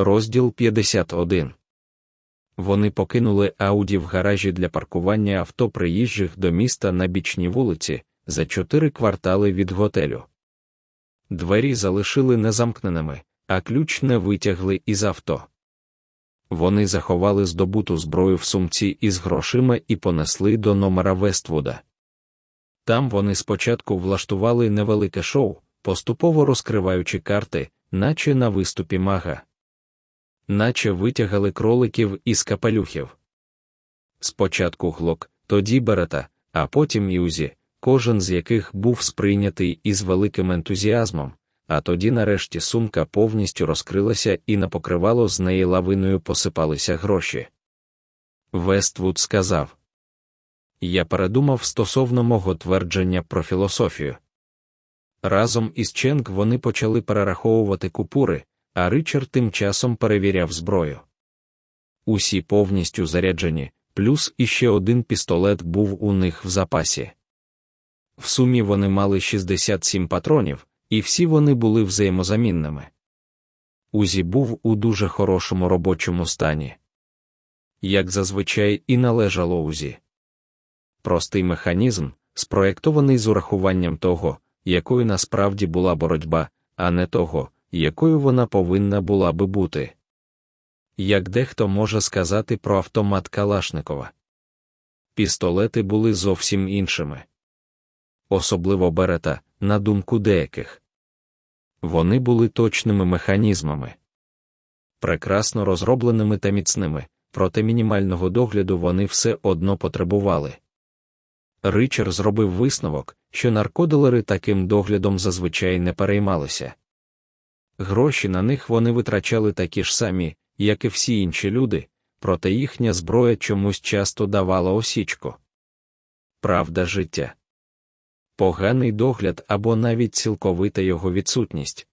Розділ 51 Вони покинули Ауді в гаражі для паркування авто приїжджих до міста на бічній вулиці за чотири квартали від готелю. Двері залишили незамкненими, а ключ не витягли із авто. Вони заховали здобуту зброю в сумці із грошима і понесли до номера Вествуда. Там вони спочатку влаштували невелике шоу, поступово розкриваючи карти, наче на виступі мага, наче витягали кроликів із капелюхів. Спочатку глок, тоді берета, а потім Юзі, кожен з яких був сприйнятий із великим ентузіазмом, а тоді нарешті сумка повністю розкрилася і на покривало з неї лавиною посипалися гроші. Вествуд сказав Я передумав стосовно мого твердження про філософію. Разом із Ченк вони почали перераховувати купури, а Ричард тим часом перевіряв зброю. Усі повністю заряджені, плюс іще один пістолет був у них в запасі. В сумі вони мали 67 патронів, і всі вони були взаємозамінними. Узі був у дуже хорошому робочому стані. Як зазвичай і належало Узі. Простий механізм, спроєктований з урахуванням того, якою насправді була боротьба, а не того, якою вона повинна була би бути. Як дехто може сказати про автомат Калашникова. Пістолети були зовсім іншими. Особливо берета, на думку деяких. Вони були точними механізмами, прекрасно розробленими та міцними, проте мінімального догляду вони все одно потребували. Ричард зробив висновок, що наркодилери таким доглядом зазвичай не переймалися. Гроші на них вони витрачали такі ж самі, як і всі інші люди, проте їхня зброя чомусь часто давала осічку. Правда життя. Поганий догляд або навіть цілковита його відсутність.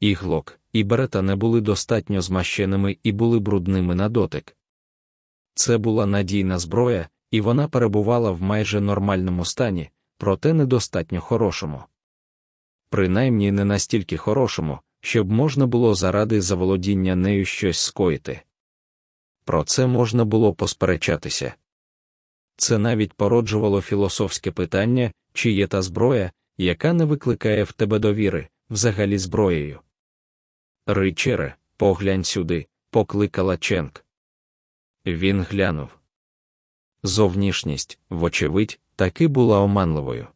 І глок, і берета не були достатньо змащеними і були брудними на дотик. Це була надійна зброя, і вона перебувала в майже нормальному стані, проте недостатньо хорошому. Принаймні не настільки хорошому, щоб можна було заради заволодіння нею щось скоїти. Про це можна було посперечатися. Це навіть породжувало філософське питання, чи є та зброя, яка не викликає в тебе довіри, взагалі зброєю. Ричере, поглянь сюди, покликала Ченк. Він глянув. Зовнішність, вочевидь, таки була оманливою.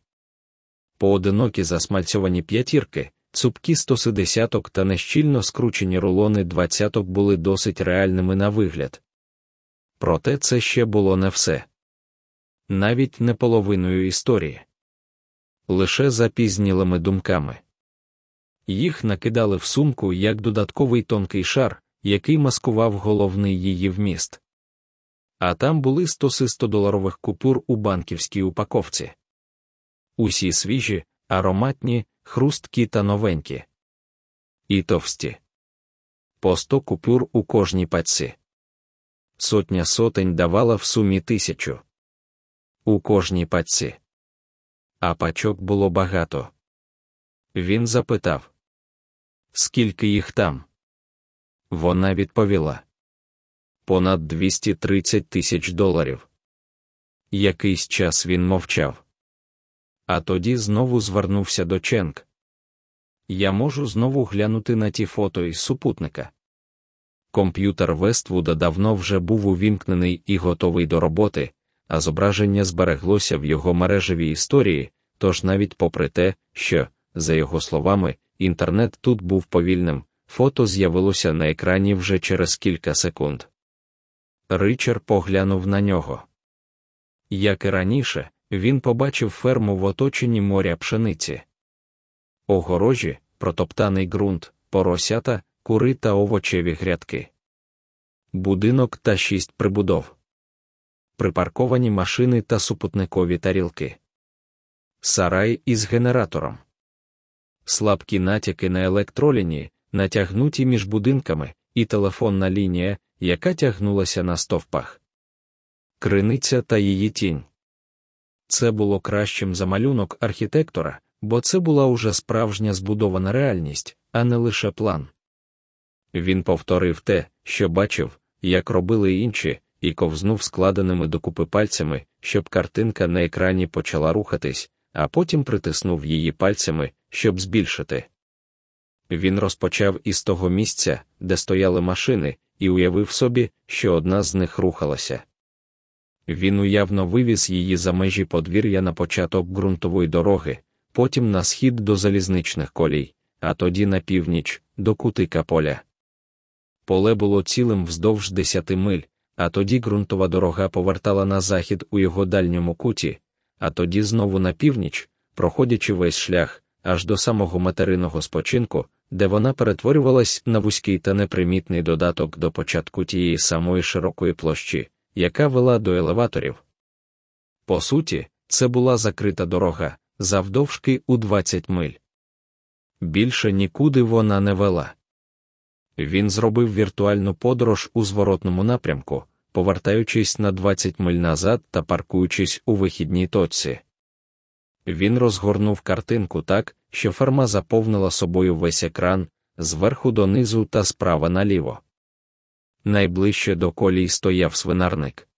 Поодинокі засмальцьовані п'ятірки, цупкі стосидесяток та нещільно скручені рулони двадцяток були досить реальними на вигляд. Проте це ще було не все. Навіть не половиною історії. Лише запізнілими думками. Їх накидали в сумку як додатковий тонкий шар, який маскував головний її вміст а там були стоси 100-доларових купюр у банківській упаковці. Усі свіжі, ароматні, хрусткі та новенькі. І товсті. По 100 купюр у кожній пачці. Сотня сотень давала в сумі тисячу. У кожній пачці. А пачок було багато. Він запитав, скільки їх там? Вона відповіла понад 230 тисяч доларів. Якийсь час він мовчав. А тоді знову звернувся до Ченк. Я можу знову глянути на ті фото із супутника. Комп'ютер Вествуда давно вже був увімкнений і готовий до роботи, а зображення збереглося в його мережевій історії, тож навіть попри те, що, за його словами, інтернет тут був повільним, фото з'явилося на екрані вже через кілька секунд. Ричард поглянув на нього. Як і раніше, він побачив ферму в оточенні моря пшениці. Огорожі, протоптаний ґрунт, поросята, кури та овочеві грядки. Будинок та шість прибудов. Припарковані машини та супутникові тарілки. Сарай із генератором. Слабкі натяки на електролінії, натягнуті між будинками, і телефонна лінія, яка тягнулася на стовпах. Криниця та її тінь. Це було кращим за малюнок архітектора, бо це була уже справжня збудована реальність, а не лише план. Він повторив те, що бачив, як робили інші, і ковзнув складеними докупи пальцями, щоб картинка на екрані почала рухатись, а потім притиснув її пальцями, щоб збільшити. Він розпочав із того місця, де стояли машини, і уявив собі, що одна з них рухалася. Він уявно вивіз її за межі подвір'я на початок ґрунтової дороги, потім на схід до залізничних колій, а тоді на північ, до кутика поля. Поле було цілим вздовж десяти миль, а тоді ґрунтова дорога повертала на захід у його дальньому куті, а тоді знову на північ, проходячи весь шлях, аж до самого материного спочинку, де вона перетворювалась на вузький та непримітний додаток до початку тієї самої широкої площі, яка вела до елеваторів. По суті, це була закрита дорога, завдовжки у 20 миль. Більше нікуди вона не вела. Він зробив віртуальну подорож у зворотному напрямку, повертаючись на 20 миль назад та паркуючись у вихідній точці. Він розгорнув картинку так, що ферма заповнила собою весь екран зверху донизу та справа наліво. Найближче до колій стояв свинарник.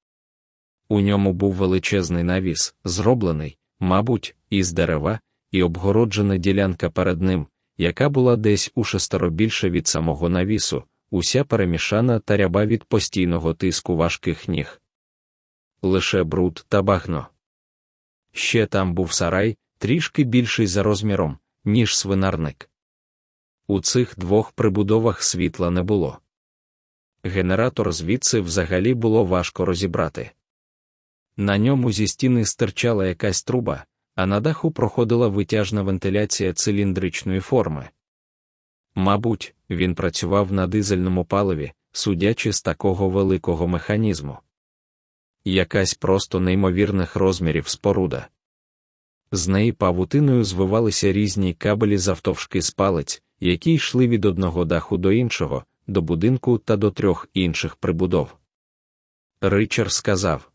У ньому був величезний навіс, зроблений, мабуть, із дерева, і обгороджена ділянка перед ним, яка була десь у шестеро більше від самого навісу, уся перемішана та ряба від постійного тиску важких ніг. Лише бруд та багно. Ще там був сарай, трішки більший за розміром, ніж свинарник. У цих двох прибудовах світла не було. Генератор звідси взагалі було важко розібрати. На ньому зі стіни стирчала якась труба, а на даху проходила витяжна вентиляція циліндричної форми. Мабуть, він працював на дизельному паливі, судячи з такого великого механізму. Якась просто неймовірних розмірів споруда. З неї павутиною звивалися різні кабелі завтовшки з палець, які йшли від одного даху до іншого, до будинку та до трьох інших прибудов. Ричард сказав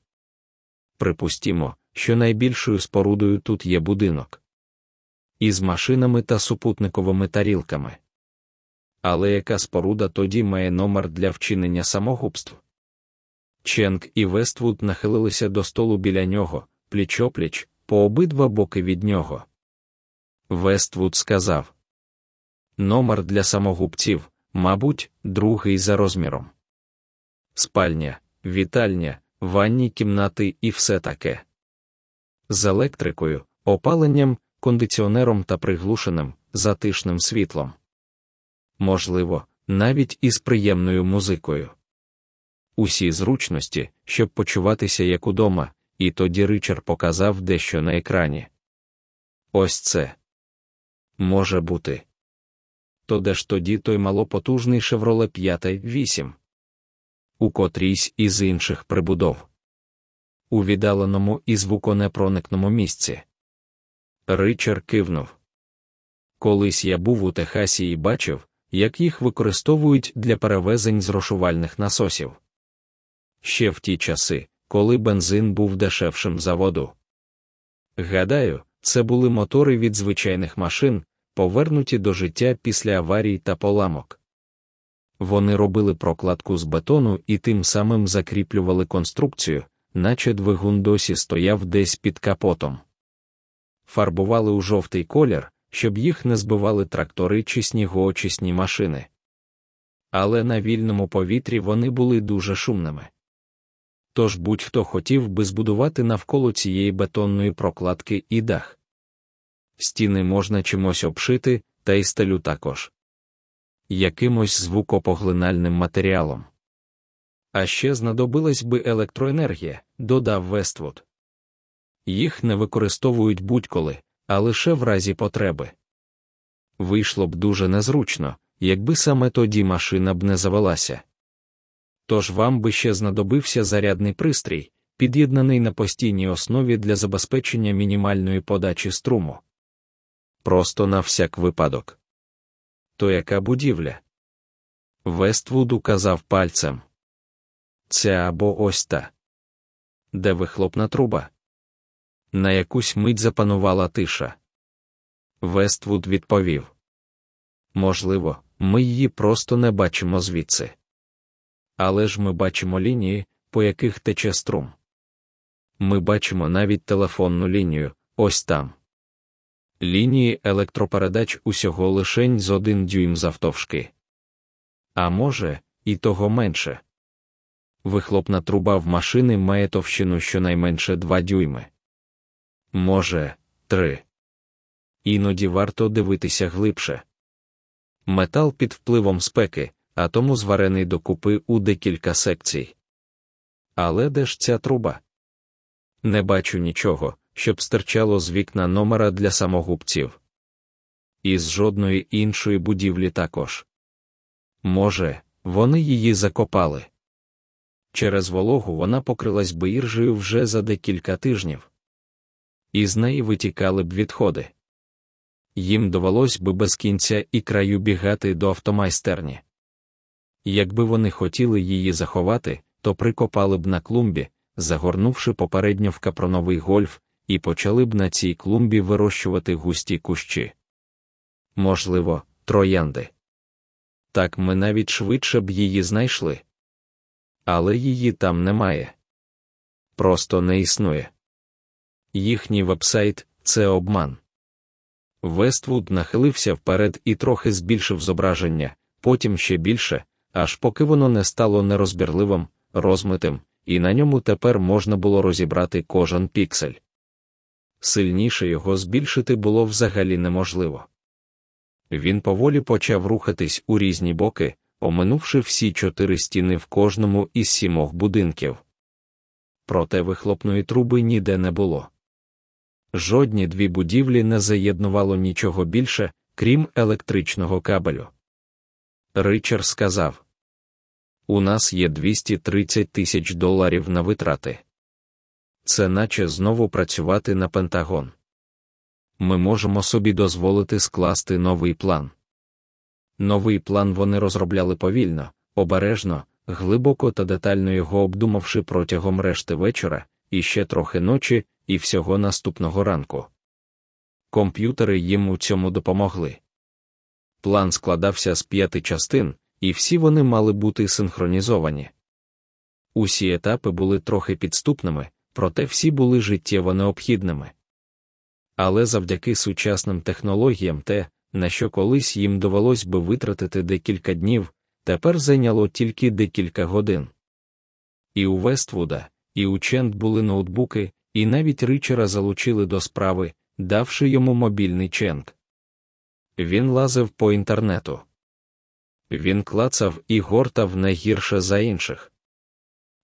Припустімо, що найбільшою спорудою тут є будинок із машинами та супутниковими тарілками. Але яка споруда тоді має номер для вчинення самогубств? Ченк і Вествуд нахилилися до столу біля нього, пліч-опліч, по обидва боки від нього. Вествуд сказав Номер для самогубців, мабуть, другий за розміром. Спальня, вітальня, ванні кімнати і все таке. З електрикою, опаленням, кондиціонером та приглушеним, затишним світлом. Можливо, навіть із приємною музикою. Усі зручності, щоб почуватися як удома, і тоді Ричард показав дещо на екрані. Ось це може бути. То де ж тоді той малопотужний Chevrolet 5 8 у котрійсь із інших прибудов. У віддаленому і звуконепроникному місці. Ричард кивнув. Колись я був у Техасі і бачив, як їх використовують для перевезень зрошувальних насосів. Ще в ті часи, коли бензин був дешевшим за воду. Гадаю, це були мотори від звичайних машин, повернуті до життя після аварій та поламок. Вони робили прокладку з бетону і тим самим закріплювали конструкцію, наче двигун досі стояв десь під капотом. Фарбували у жовтий колір, щоб їх не збивали трактори чи снігоочисні машини. Але на вільному повітрі вони були дуже шумними. Тож будь-хто хотів би збудувати навколо цієї бетонної прокладки і дах. Стіни можна чимось обшити, та й стелю також якимось звукопоглинальним матеріалом. А ще знадобилась би електроенергія, додав Вествуд. Їх не використовують будь-коли, а лише в разі потреби. Вийшло б дуже незручно, якби саме тоді машина б не завелася. Тож вам би ще знадобився зарядний пристрій, під'єднаний на постійній основі для забезпечення мінімальної подачі струму. Просто на всяк випадок. То яка будівля? Вествуд указав пальцем. Це або ось та. Де вихлопна труба? На якусь мить запанувала тиша. Вествуд відповів: Можливо, ми її просто не бачимо звідси. Але ж ми бачимо лінії, по яких тече струм. Ми бачимо навіть телефонну лінію, ось там. Лінії електропередач усього лишень з один дюйм завтовшки. А може, і того менше. Вихлопна труба в машини має товщину щонайменше 2 дюйми. Може, 3. Іноді варто дивитися глибше. Метал під впливом спеки, а тому зварений докупи у декілька секцій. Але де ж ця труба? Не бачу нічого, щоб стирчало з вікна номера для самогубців. І з жодної іншої будівлі також. Може, вони її закопали. Через вологу вона покрилась би іржею вже за декілька тижнів. Із неї витікали б відходи. Їм довелось би без кінця і краю бігати до автомайстерні. Якби вони хотіли її заховати, то прикопали б на клумбі, загорнувши попередньо в капроновий гольф, і почали б на цій клумбі вирощувати густі кущі. Можливо, троянди. Так ми навіть швидше б її знайшли. Але її там немає. Просто не існує. Їхній вебсайт це обман. Вествуд нахилився вперед і трохи збільшив зображення, потім ще більше, аж поки воно не стало нерозбірливим, розмитим, і на ньому тепер можна було розібрати кожен піксель. Сильніше його збільшити було взагалі неможливо. Він поволі почав рухатись у різні боки, оминувши всі чотири стіни в кожному із сімох будинків. Проте вихлопної труби ніде не було. Жодні дві будівлі не заєднувало нічого більше, крім електричного кабелю. Ричард сказав: У нас є 230 тисяч доларів на витрати. Це наче знову працювати на Пентагон. Ми можемо собі дозволити скласти новий план. Новий план вони розробляли повільно, обережно, глибоко та детально його обдумавши протягом решти вечора, і ще трохи ночі, і всього наступного ранку. Комп'ютери їм у цьому допомогли. План складався з п'яти частин, і всі вони мали бути синхронізовані. Усі етапи були трохи підступними, проте всі були життєво необхідними. Але завдяки сучасним технологіям те, на що колись їм довелось би витратити декілька днів, тепер зайняло тільки декілька годин. І у Вествуда, і у Ченд були ноутбуки, і навіть Ричера залучили до справи, давши йому мобільний ченк. Він лазив по інтернету. Він клацав і гортав не гірше за інших.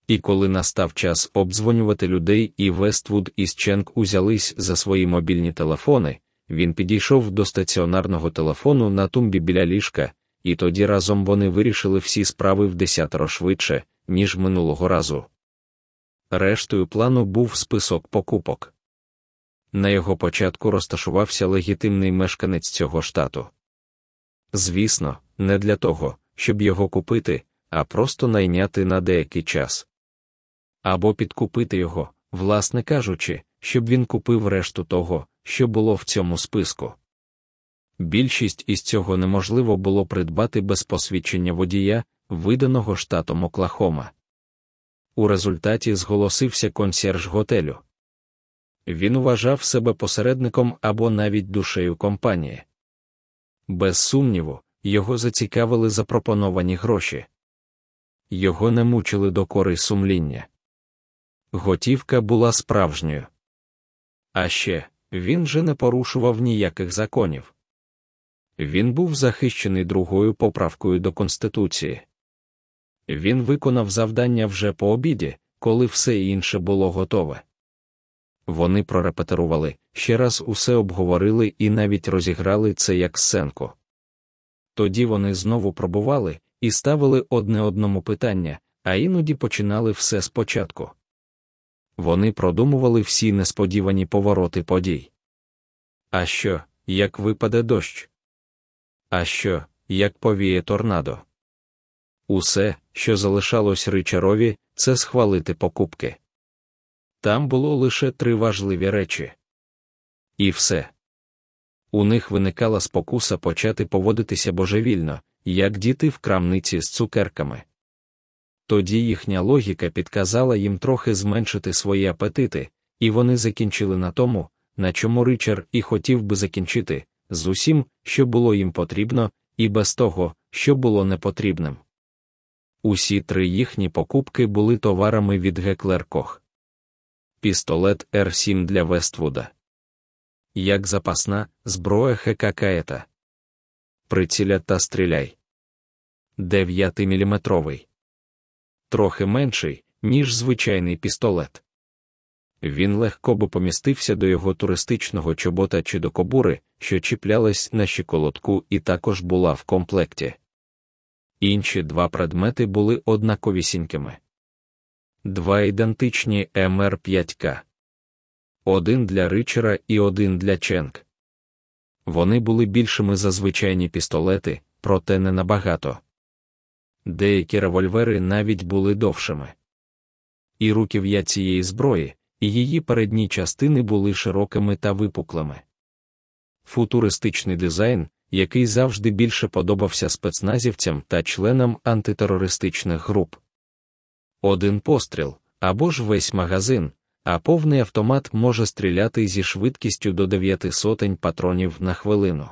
І коли настав час обдзвонювати людей, і Вествуд і Ченк узялись за свої мобільні телефони, він підійшов до стаціонарного телефону на тумбі біля ліжка, і тоді разом вони вирішили всі справи в десятеро швидше, ніж минулого разу. Рештою плану був список покупок. На його початку розташувався легітимний мешканець цього штату. Звісно, не для того, щоб його купити, а просто найняти на деякий час. Або підкупити його, власне кажучи, щоб він купив решту того, що було в цьому списку. Більшість із цього неможливо було придбати без посвідчення водія, виданого штатом Оклахома. У результаті зголосився консьерж готелю. Він вважав себе посередником або навіть душею компанії. Без сумніву, його зацікавили запропоновані гроші. Його не мучили докори сумління. Готівка була справжньою. А ще він же не порушував ніяких законів. Він був захищений другою поправкою до Конституції. Він виконав завдання вже по обіді, коли все інше було готове. Вони прорепетирували, ще раз усе обговорили і навіть розіграли це як сценку. Тоді вони знову пробували і ставили одне одному питання, а іноді починали все спочатку. Вони продумували всі несподівані повороти подій. А що, як випаде дощ? А що, як повіє торнадо? Усе, що залишалось Ричарові, це схвалити покупки. Там було лише три важливі речі. І все. У них виникала спокуса почати поводитися божевільно, як діти в крамниці з цукерками. Тоді їхня логіка підказала їм трохи зменшити свої апетити, і вони закінчили на тому, на чому Ричард і хотів би закінчити, з усім, що було їм потрібно, і без того, що було непотрібним. Усі три їхні покупки були товарами від Геклер Кох. Пістолет Р7 для Вествуда. Як запасна зброя ХККЕТа. Приціля та стріляй. 9-мм. Трохи менший, ніж звичайний пістолет. Він легко би помістився до його туристичного чобота чи до кобури, що чіплялась на щиколотку і також була в комплекті. Інші два предмети були однаковісінькими. Два ідентичні МР5К. Один для Ричера і один для Ченк. Вони були більшими за звичайні пістолети, проте не набагато. Деякі револьвери навіть були довшими. І руків'я цієї зброї, і її передні частини були широкими та випуклими. Футуристичний дизайн, який завжди більше подобався спецназівцям та членам антитерористичних груп. Один постріл або ж весь магазин, а повний автомат може стріляти зі швидкістю до 9 сотень патронів на хвилину,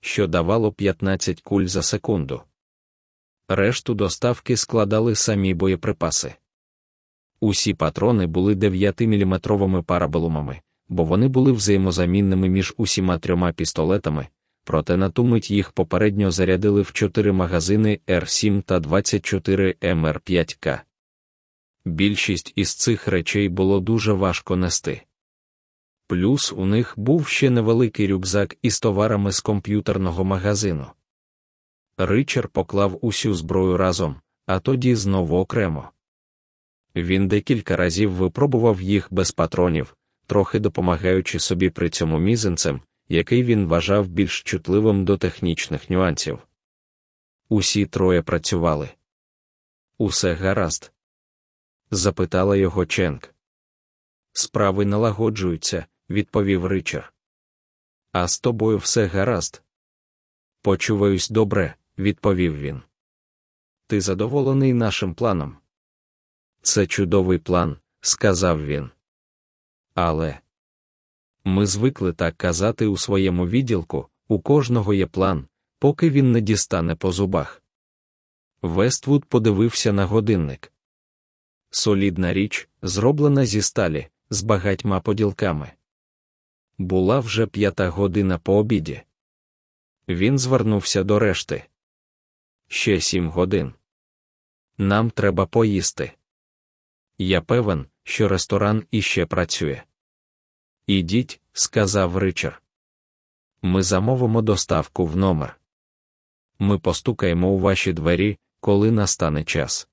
що давало 15 куль за секунду. Решту доставки складали самі боєприпаси. Усі патрони були 9-мм параболумами, бо вони були взаємозамінними між усіма трьома пістолетами, проте на ту мить їх попередньо зарядили в 4 магазини Р7 та 24 МР5К. Більшість із цих речей було дуже важко нести. Плюс у них був ще невеликий рюкзак із товарами з комп'ютерного магазину. Ричард поклав усю зброю разом, а тоді знову окремо. Він декілька разів випробував їх без патронів, трохи допомагаючи собі при цьому мізинцем, який він вважав більш чутливим до технічних нюансів. Усі троє працювали. Усе гаразд? запитала його Ченк. Справи налагоджуються, відповів Ричард. А з тобою все гаразд. Почуваюсь добре, відповів він. Ти задоволений нашим планом? Це чудовий план, сказав він. Але ми звикли так казати у своєму відділку, у кожного є план, поки він не дістане по зубах. Вествуд подивився на годинник. Солідна річ, зроблена зі сталі, з багатьма поділками. Була вже п'ята година по обіді. Він звернувся до решти. Ще сім годин. Нам треба поїсти. Я певен, що ресторан іще працює. Ідіть, сказав Ричард. Ми замовимо доставку в номер. Ми постукаємо у ваші двері, коли настане час.